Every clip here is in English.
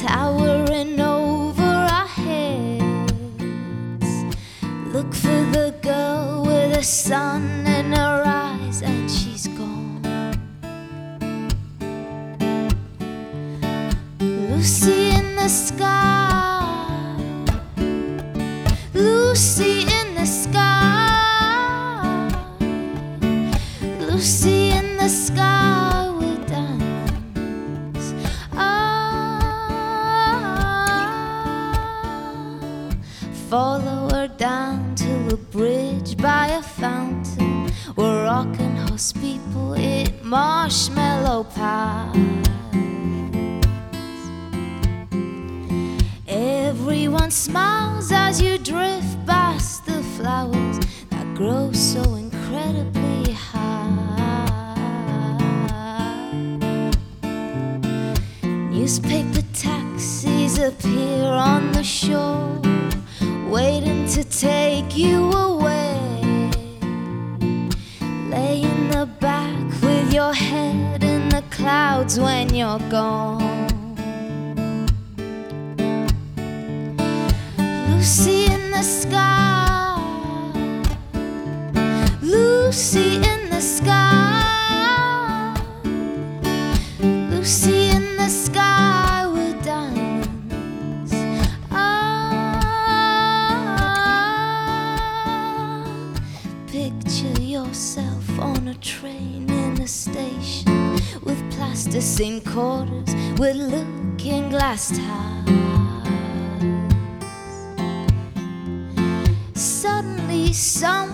towering over our heads. Look for the girl with the sun in her eyes, and she's gone. Lucy in the sky, Lucy in the sky, Lucy in the sky a bridge by a fountain where rocking horse people eat marshmallow pies. Everyone smiles as you drift past the flowers that grow so incredibly high. Newspaper taxis appear on the shore, waiting to take your head in the clouds when you're gone. Lucy in the sky, Lucy in the sky, a station with plasticine quarters with looking glass towers. Suddenly, someone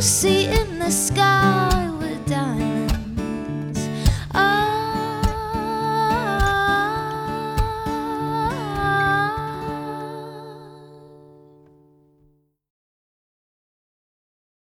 see in the sky.